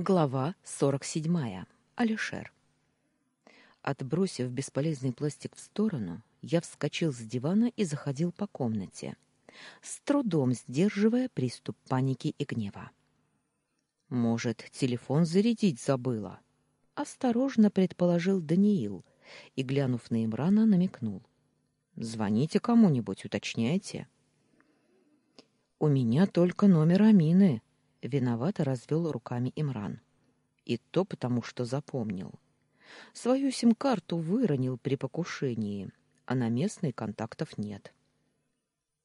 Глава 47. Алишер. Отбросив бесполезный пластик в сторону, я вскочил с дивана и заходил по комнате, с трудом сдерживая приступ паники и гнева. Может, телефон зарядить забыла? Осторожно предположил Даниил и, глянув на Имрана, намекнул. Звоните кому-нибудь, уточняйте. У меня только номер Амины, Виновато развел руками Имран. И то потому, что запомнил. Свою сим-карту выронил при покушении, а на местной контактов нет.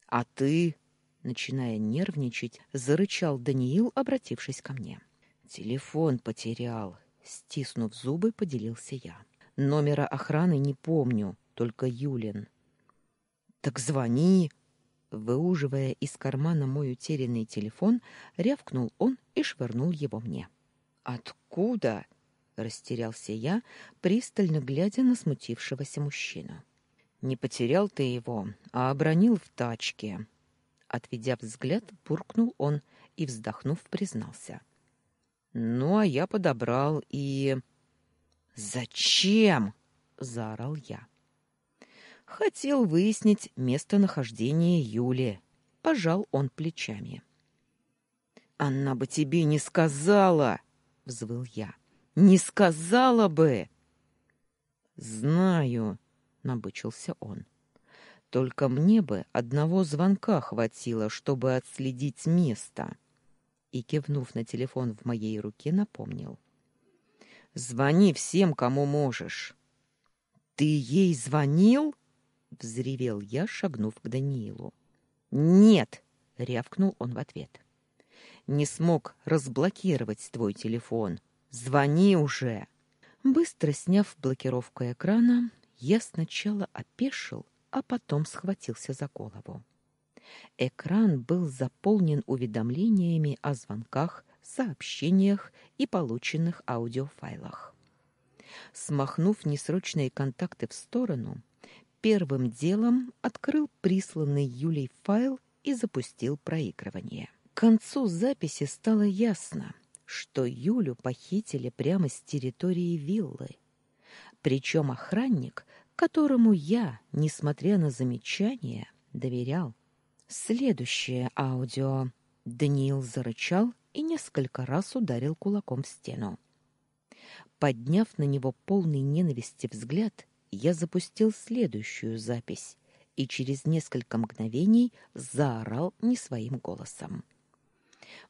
А ты, начиная нервничать, зарычал Даниил, обратившись ко мне. Телефон потерял, стиснув зубы, поделился я. Номера охраны не помню, только Юлин. Так звони, Выуживая из кармана мой утерянный телефон, рявкнул он и швырнул его мне. «Откуда?» — растерялся я, пристально глядя на смутившегося мужчину. «Не потерял ты его, а обронил в тачке». Отведя взгляд, буркнул он и, вздохнув, признался. «Ну, а я подобрал и...» «Зачем?» — заорал я. Хотел выяснить местонахождение Юли. Пожал он плечами. «Она бы тебе не сказала!» — взвыл я. «Не сказала бы!» «Знаю», — набычился он. «Только мне бы одного звонка хватило, чтобы отследить место». И, кивнув на телефон в моей руке, напомнил. «Звони всем, кому можешь». «Ты ей звонил?» Взревел я, шагнув к Даниилу. Нет, рявкнул он в ответ. Не смог разблокировать твой телефон. Звони уже. Быстро сняв блокировку экрана, я сначала опешил, а потом схватился за голову. Экран был заполнен уведомлениями о звонках, сообщениях и полученных аудиофайлах. Смахнув несрочные контакты в сторону, первым делом открыл присланный Юлей файл и запустил проигрывание. К концу записи стало ясно, что Юлю похитили прямо с территории виллы. Причем охранник, которому я, несмотря на замечания, доверял. Следующее аудио. Даниил зарычал и несколько раз ударил кулаком в стену. Подняв на него полный ненависти взгляд, я запустил следующую запись и через несколько мгновений заорал не своим голосом.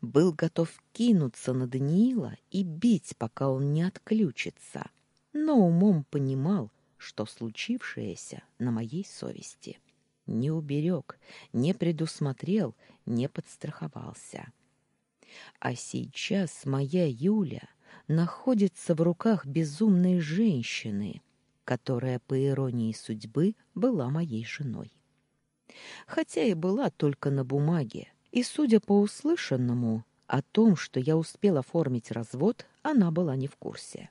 Был готов кинуться на Даниила и бить, пока он не отключится, но умом понимал, что случившееся на моей совести. Не уберег, не предусмотрел, не подстраховался. А сейчас моя Юля находится в руках безумной женщины — которая, по иронии судьбы, была моей женой. Хотя и была только на бумаге, и, судя по услышанному, о том, что я успел оформить развод, она была не в курсе.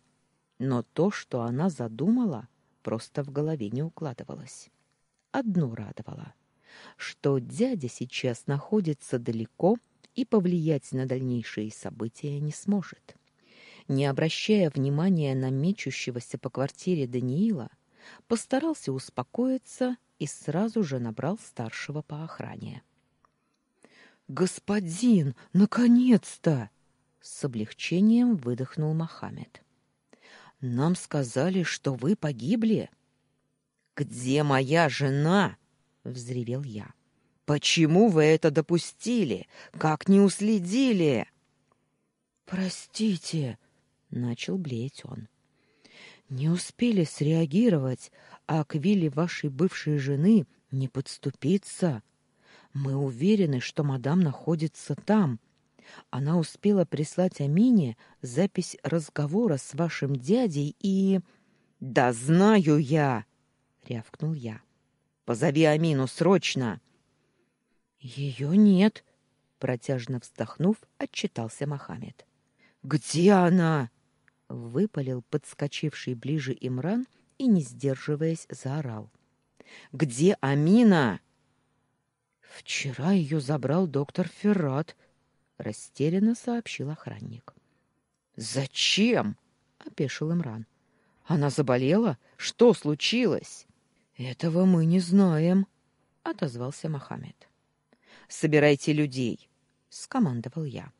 Но то, что она задумала, просто в голове не укладывалось. Одно радовало, что дядя сейчас находится далеко и повлиять на дальнейшие события не сможет не обращая внимания на мечущегося по квартире Даниила, постарался успокоиться и сразу же набрал старшего по охране. «Господин, наконец-то!» — с облегчением выдохнул Мохаммед. «Нам сказали, что вы погибли». «Где моя жена?» — взревел я. «Почему вы это допустили? Как не уследили?» «Простите», начал блеять он. Не успели среагировать, а к вилле вашей бывшей жены не подступиться. Мы уверены, что мадам находится там. Она успела прислать Амине запись разговора с вашим дядей и... «Да знаю я!» — рявкнул я. «Позови Амину срочно!» «Ее нет!» — протяжно вздохнув, отчитался Мохаммед. «Где она?» Выпалил подскочивший ближе Имран и, не сдерживаясь, заорал. «Где Амина?» «Вчера ее забрал доктор Феррат», — растерянно сообщил охранник. Зачем? опешил Имран. Она заболела? Что случилось? Этого мы не знаем, отозвался Мохаммед. Собирайте людей, скомандовал я.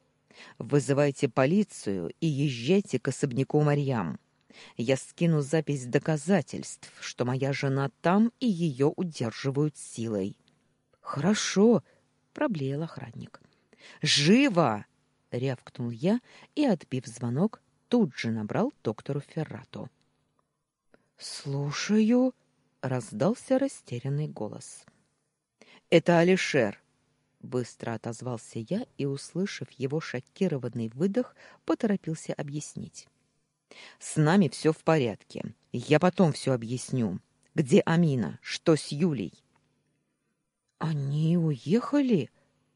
Вызывайте полицию и езжайте к особняку Марьям. Я скину запись доказательств, что моя жена там и ее удерживают силой. Хорошо, проблеял охранник. Живо! рявкнул я и, отбив звонок, тут же набрал доктору Феррату. Слушаю, раздался растерянный голос. Это Алишер, быстро отозвался я и, услышав его шокированный выдох, поторопился объяснить. С нами все в порядке. Я потом все объясню. Где Амина? Что с Юлей? Они уехали,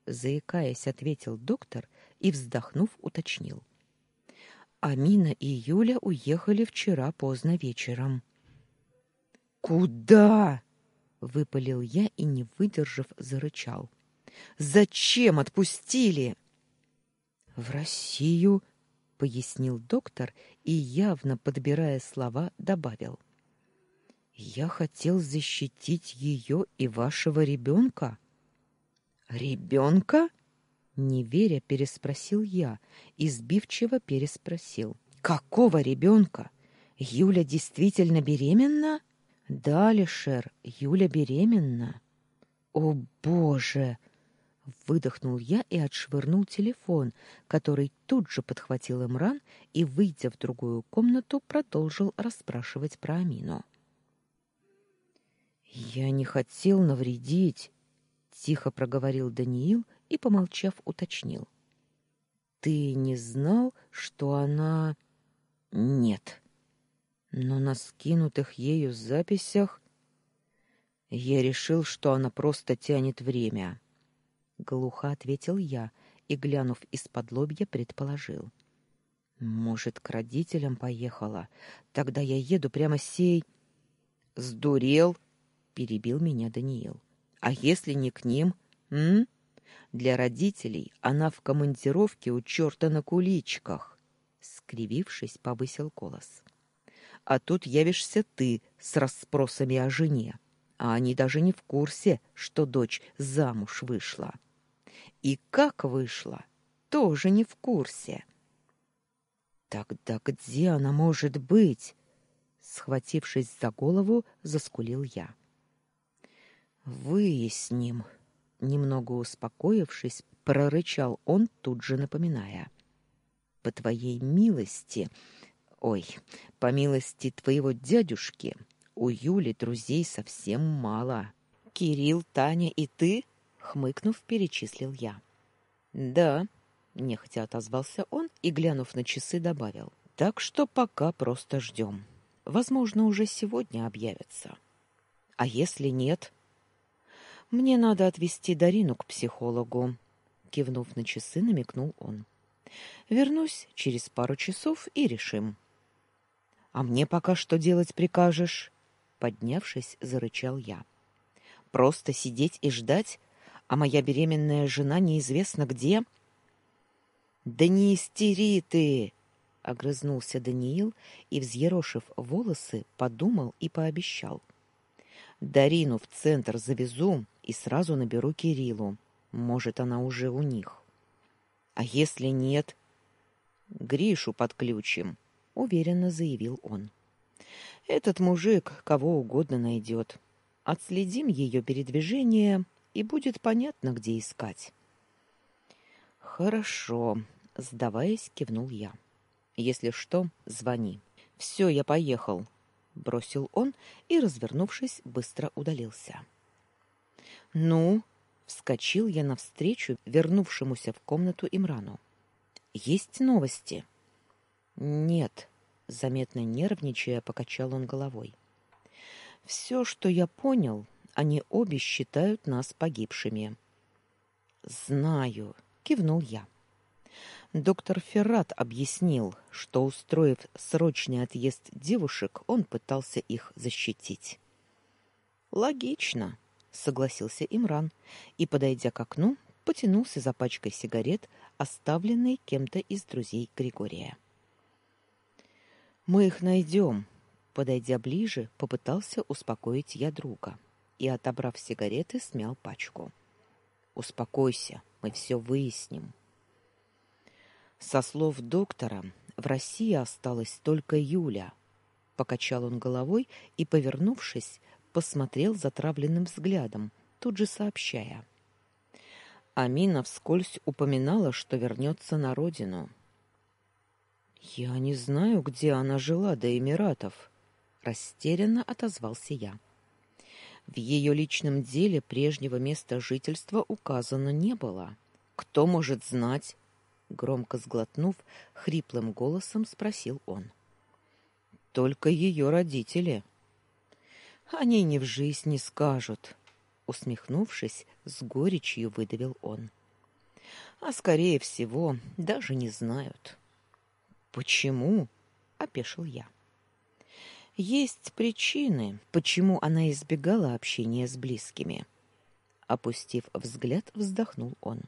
заикаясь, ответил доктор и, вздохнув, уточнил. Амина и Юля уехали вчера поздно вечером. Куда? выпалил я и, не выдержав, зарычал. Зачем отпустили? В Россию, пояснил доктор и явно подбирая слова, добавил: Я хотел защитить ее и вашего ребенка». «Ребенка?» Не веря, переспросил я и сбивчиво переспросил. «Какого ребенка? Юля действительно беременна?» «Да, Лишер, Юля беременна». «О, Боже!» Выдохнул я и отшвырнул телефон, который тут же подхватил Имран и, выйдя в другую комнату, продолжил расспрашивать про Амину. «Я не хотел навредить», — тихо проговорил Даниил и, помолчав, уточнил. «Ты не знал, что она...» «Нет». Но на скинутых ею записях я решил, что она просто тянет время. Глухо ответил я и, глянув из-под лобья, предположил. Может, к родителям поехала? Тогда я еду прямо сей... Сдурел? Перебил меня Даниил. А если не к ним? М? Для родителей она в командировке у черта на куличках. Скривившись, повысил голос. А тут явишься ты с расспросами о жене, а они даже не в курсе, что дочь замуж вышла. — и как вышла, тоже не в курсе. Тогда где она может быть? Схватившись за голову, заскулил я. Выясним, немного успокоившись, прорычал он, тут же напоминая: по твоей милости, ой, по милости твоего дядюшки, у Юли друзей совсем мало. Кирилл, Таня и ты хмыкнув, перечислил я. Да, нехотя отозвался он и, глянув на часы, добавил: так что пока просто ждем. Возможно, уже сегодня объявятся. А если нет? Мне надо отвезти Дарину к психологу, кивнув на часы, намекнул он. Вернусь через пару часов и решим. А мне пока что делать прикажешь? Поднявшись, зарычал я. Просто сидеть и ждать, а моя беременная жена неизвестно где. Да не истери ты, огрызнулся Даниил и взъерошив волосы, подумал и пообещал: Дарину в центр завезу и сразу наберу Кириллу. Может, она уже у них. А если нет, Гришу подключим, уверенно заявил он. Этот мужик кого угодно найдет. Отследим ее передвижение и будет понятно, где искать. Хорошо, сдаваясь, кивнул я. Если что, звони. Все, я поехал, бросил он и, развернувшись, быстро удалился. Ну, вскочил я навстречу вернувшемуся в комнату Имрану. Есть новости? Нет, заметно нервничая, покачал он головой. Все, что я понял, они обе считают нас погибшими. Знаю, кивнул я. Доктор Феррат объяснил, что устроив срочный отъезд девушек, он пытался их защитить. Логично, согласился Имран и, подойдя к окну, потянулся за пачкой сигарет, оставленной кем-то из друзей Григория. Мы их найдем. Подойдя ближе, попытался успокоить я друга и, отобрав сигареты, смял пачку. Успокойся, мы все выясним. Со слов доктора, в России осталась только Юля. Покачал он головой и, повернувшись, посмотрел затравленным взглядом, тут же сообщая: Амина вскользь упоминала, что вернется на родину. Я не знаю, где она жила до Эмиратов, растерянно отозвался я. В ее личном деле прежнего места жительства указано не было. Кто может знать? громко сглотнув, хриплым голосом спросил он. Только ее родители. Они ни в жизнь не скажут, усмехнувшись, с горечью выдавил он. А скорее всего, даже не знают. Почему? опешил я. Есть причины, почему она избегала общения с близкими. Опустив взгляд, вздохнул он.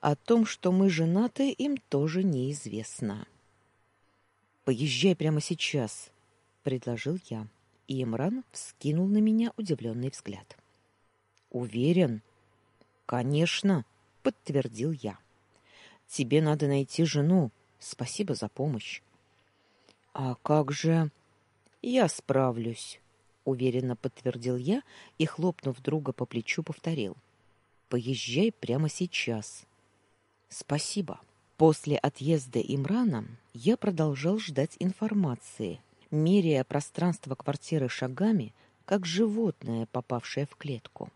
О том, что мы женаты, им тоже неизвестно. Поезжай прямо сейчас, предложил я, и Имран вскинул на меня удивленный взгляд. Уверен? Конечно, подтвердил я. Тебе надо найти жену. Спасибо за помощь. А как же я справлюсь, уверенно подтвердил я и хлопнув друга по плечу, повторил: Поезжай прямо сейчас. Спасибо. После отъезда Имрана я продолжал ждать информации, меряя пространство квартиры шагами, как животное, попавшее в клетку.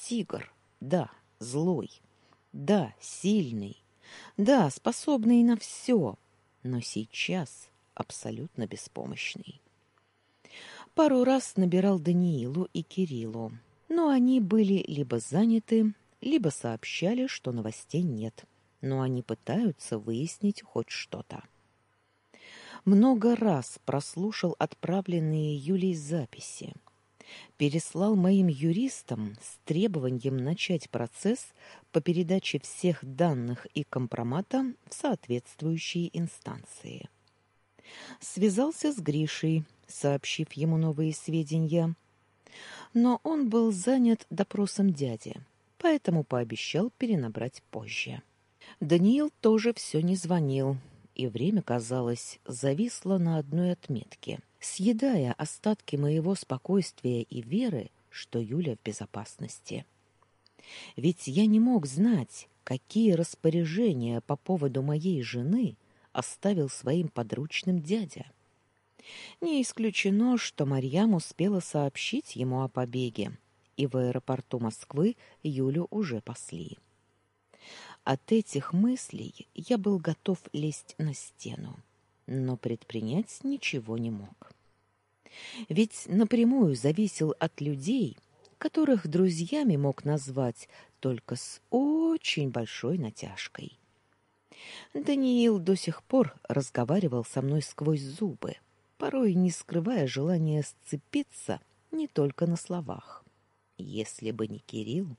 Тигр, да, злой, да, сильный, да, способный на все, но сейчас абсолютно беспомощный. Пару раз набирал Даниилу и Кириллу, но они были либо заняты, либо сообщали, что новостей нет, но они пытаются выяснить хоть что-то. Много раз прослушал отправленные Юлей записи – переслал моим юристам с требованием начать процесс по передаче всех данных и компромата в соответствующие инстанции. Связался с Гришей, сообщив ему новые сведения, но он был занят допросом дяди, поэтому пообещал перенабрать позже. Даниил тоже все не звонил, и время, казалось, зависло на одной отметке съедая остатки моего спокойствия и веры, что Юля в безопасности. Ведь я не мог знать, какие распоряжения по поводу моей жены оставил своим подручным дядя. Не исключено, что Марьям успела сообщить ему о побеге, и в аэропорту Москвы Юлю уже пасли. От этих мыслей я был готов лезть на стену но предпринять ничего не мог. Ведь напрямую зависел от людей, которых друзьями мог назвать только с очень большой натяжкой. Даниил до сих пор разговаривал со мной сквозь зубы, порой не скрывая желания сцепиться не только на словах. Если бы не Кирилл...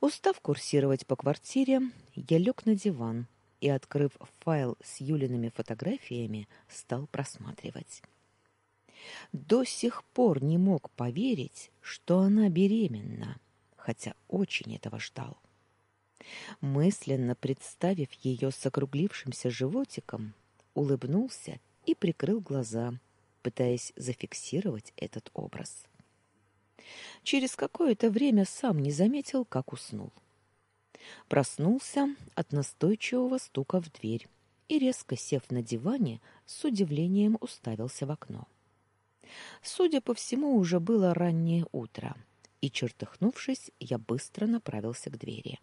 Устав курсировать по квартире, я лег на диван, и, открыв файл с Юлиными фотографиями, стал просматривать. До сих пор не мог поверить, что она беременна, хотя очень этого ждал. Мысленно представив ее с округлившимся животиком, улыбнулся и прикрыл глаза, пытаясь зафиксировать этот образ. Через какое-то время сам не заметил, как уснул. Проснулся от настойчивого стука в дверь и, резко сев на диване, с удивлением уставился в окно. Судя по всему, уже было раннее утро, и, чертыхнувшись, я быстро направился к двери.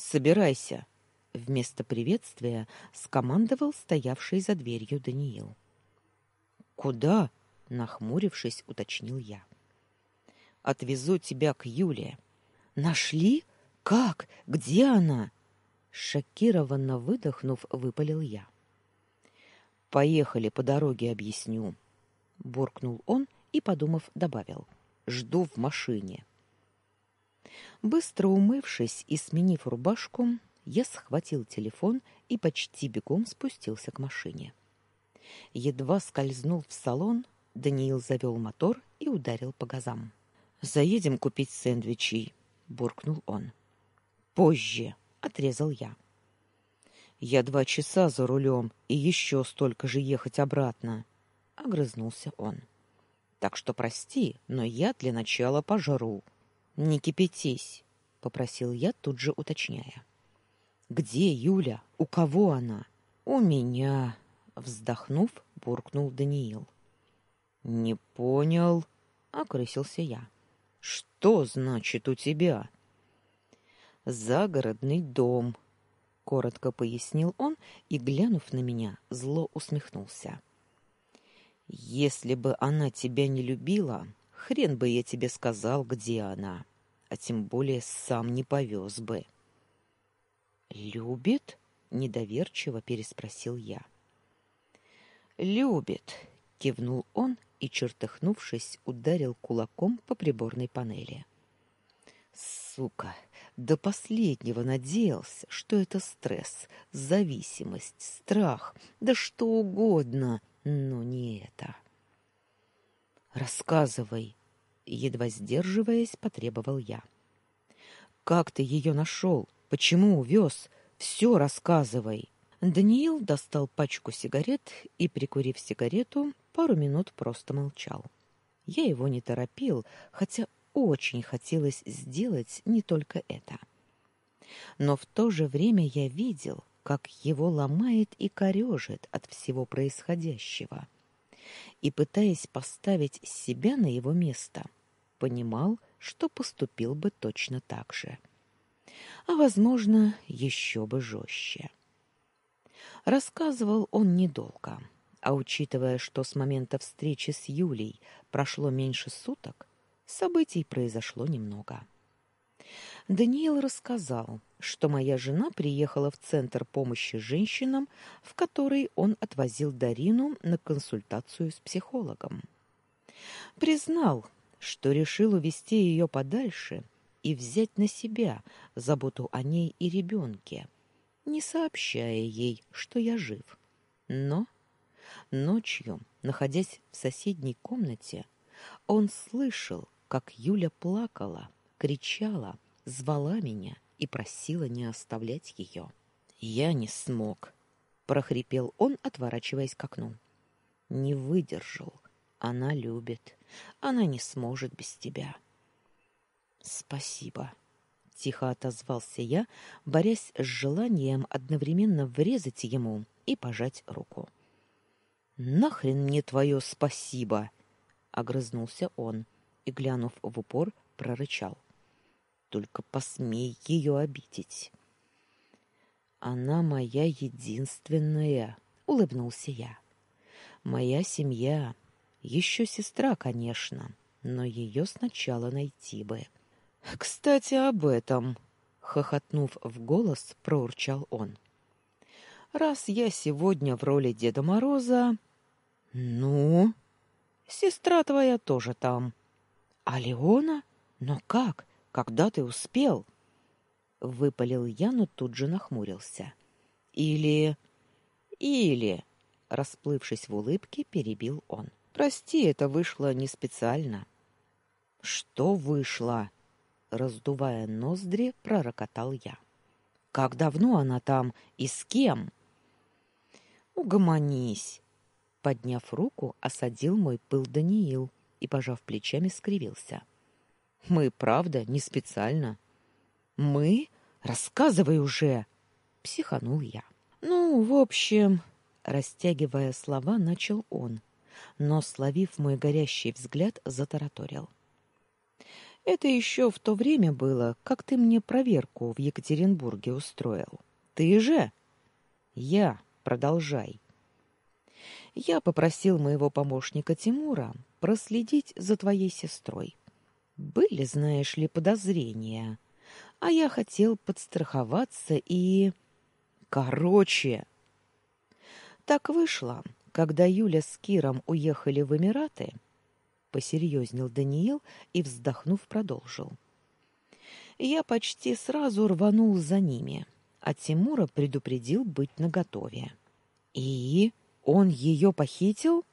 «Собирайся!» — вместо приветствия скомандовал стоявший за дверью Даниил. «Куда?» — нахмурившись, уточнил я. «Отвезу тебя к Юле». «Нашли?» Как? Где она? Шокированно выдохнув, выпалил я. Поехали по дороге, объясню, буркнул он и, подумав, добавил: жду в машине. Быстро умывшись и сменив рубашку, я схватил телефон и почти бегом спустился к машине. Едва скользнул в салон, Даниил завел мотор и ударил по газам. «Заедем купить сэндвичей», — буркнул он. «Позже», — отрезал я. «Я два часа за рулем и еще столько же ехать обратно», — огрызнулся он. «Так что прости, но я для начала пожру». «Не кипятись», — попросил я, тут же уточняя. «Где Юля? У кого она?» «У меня», — вздохнув, буркнул Даниил. «Не понял», — окрысился я. «Что значит у тебя?» «Загородный дом», — коротко пояснил он и, глянув на меня, зло усмехнулся. «Если бы она тебя не любила, хрен бы я тебе сказал, где она, а тем более сам не повез бы». «Любит?» — недоверчиво переспросил я. «Любит», — кивнул он и, чертыхнувшись, ударил кулаком по приборной панели. «Сука! До последнего надеялся, что это стресс, зависимость, страх, да что угодно, но не это». «Рассказывай», — едва сдерживаясь, потребовал я. «Как ты ее нашел? Почему увез? Все рассказывай. Даниил достал пачку сигарет и, прикурив сигарету, пару минут просто молчал. Я его не торопил, хотя очень хотелось сделать не только это. Но в то же время я видел, как его ломает и корежит от всего происходящего. И, пытаясь поставить себя на его место, понимал, что поступил бы точно так же. — а, возможно, еще бы жестче. Рассказывал он недолго, а учитывая, что с момента встречи с Юлей прошло меньше суток, событий произошло немного. Даниил рассказал, что моя жена приехала в центр помощи женщинам, в который он отвозил Дарину на консультацию с психологом. Признал, что решил увести ее подальше и взять на себя заботу о ней и ребенке, не сообщая ей, что я жив. Но ночью, находясь в соседней комнате, он слышал, как Юля плакала, кричала, звала меня и просила не оставлять ее. Я не смог, прохрипел он, отворачиваясь к окну. Не выдержал. Она любит. Она не сможет без тебя. Спасибо, тихо отозвался я, борясь с желанием одновременно врезать ему и пожать руку. Нахрен мне твое спасибо, огрызнулся он и глянув в упор, прорычал: Только посмей ее обидеть. Она моя единственная, улыбнулся я. Моя семья, еще сестра, конечно, но ее сначала найти бы. Кстати, об этом, хохотнув в голос, проурчал он. Раз я сегодня в роли Деда Мороза, ну, сестра твоя тоже там. А Леона? Но как? Когда ты успел? выпалил я, но тут же нахмурился. Или или расплывшись в улыбке, перебил он. Прости, это вышло не специально. Что вышло? раздувая ноздри, пророкотал я. Как давно она там и с кем? Угомонись, подняв руку, осадил мой пыл Даниил и пожав плечами, скривился. Мы, правда, не специально. Мы? Рассказывай уже, психанул я. Ну, в общем, растягивая слова, начал он, но словив мой горящий взгляд, затараторил. Это еще в то время было, как ты мне проверку в Екатеринбурге устроил. Ты же? Я. Продолжай. Я попросил моего помощника Тимура проследить за твоей сестрой. Были, знаешь ли, подозрения. А я хотел подстраховаться и... Короче... Так вышло, когда Юля с Киром уехали в Эмираты, посерьезнел Даниил и, вздохнув, продолжил. Я почти сразу рванул за ними, а Тимура предупредил быть наготове. И Он ее похитил?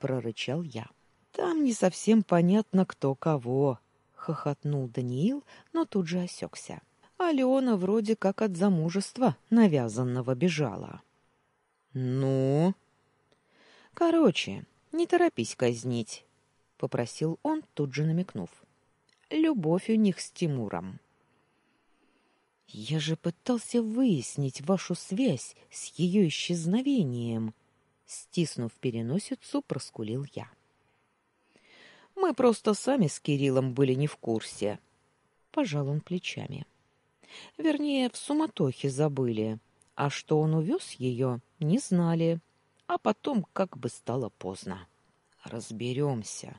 прорычал я. Там не совсем понятно, кто кого, хохотнул Даниил, но тут же осекся. А Леона вроде как от замужества навязанного бежала. Ну, короче, не торопись казнить, попросил он, тут же намекнув. Любовь у них с Тимуром. Я же пытался выяснить вашу связь с ее исчезновением, стиснув переносицу, проскулил я. Мы просто сами с Кириллом были не в курсе. Пожал он плечами. Вернее, в суматохе забыли, а что он увез ее, не знали. А потом как бы стало поздно. Разберемся.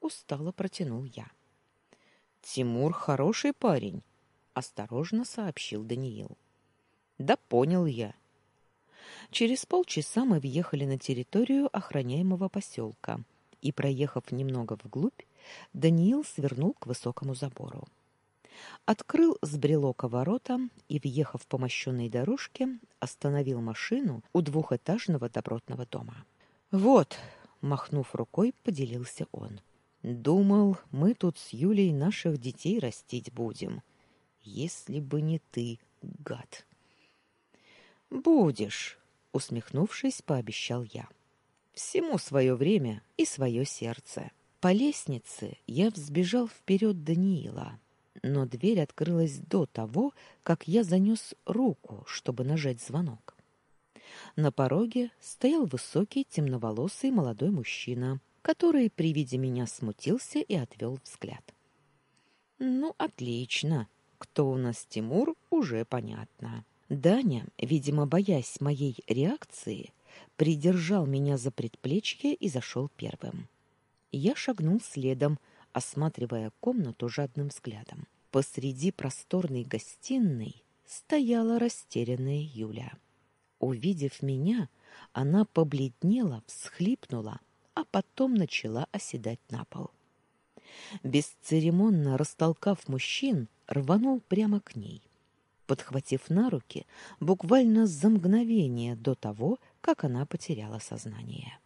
Устало протянул я. Тимур хороший парень, осторожно сообщил Даниил. Да понял я. Через полчаса мы въехали на территорию охраняемого поселка и, проехав немного вглубь, Даниил свернул к высокому забору. Открыл с брелока ворота и, въехав по мощенной дорожке, остановил машину у двухэтажного добротного дома. «Вот», — махнув рукой, поделился он, — «думал, мы тут с Юлей наших детей растить будем. Если бы не ты, гад». «Будешь», — усмехнувшись, пообещал я. Всему свое время и свое сердце. По лестнице я взбежал вперед Даниила, но дверь открылась до того, как я занес руку, чтобы нажать звонок. На пороге стоял высокий темноволосый молодой мужчина, который при виде меня смутился и отвел взгляд. Ну, отлично. Кто у нас Тимур, уже понятно. Даня, видимо, боясь моей реакции, придержал меня за предплечье и зашел первым. Я шагнул следом, осматривая комнату жадным взглядом. Посреди просторной гостиной стояла растерянная Юля. Увидев меня, она побледнела, всхлипнула, а потом начала оседать на пол. Бесцеремонно растолкав мужчин, рванул прямо к ней. Подхватив на руки, буквально за мгновение до того, как она потеряла сознание.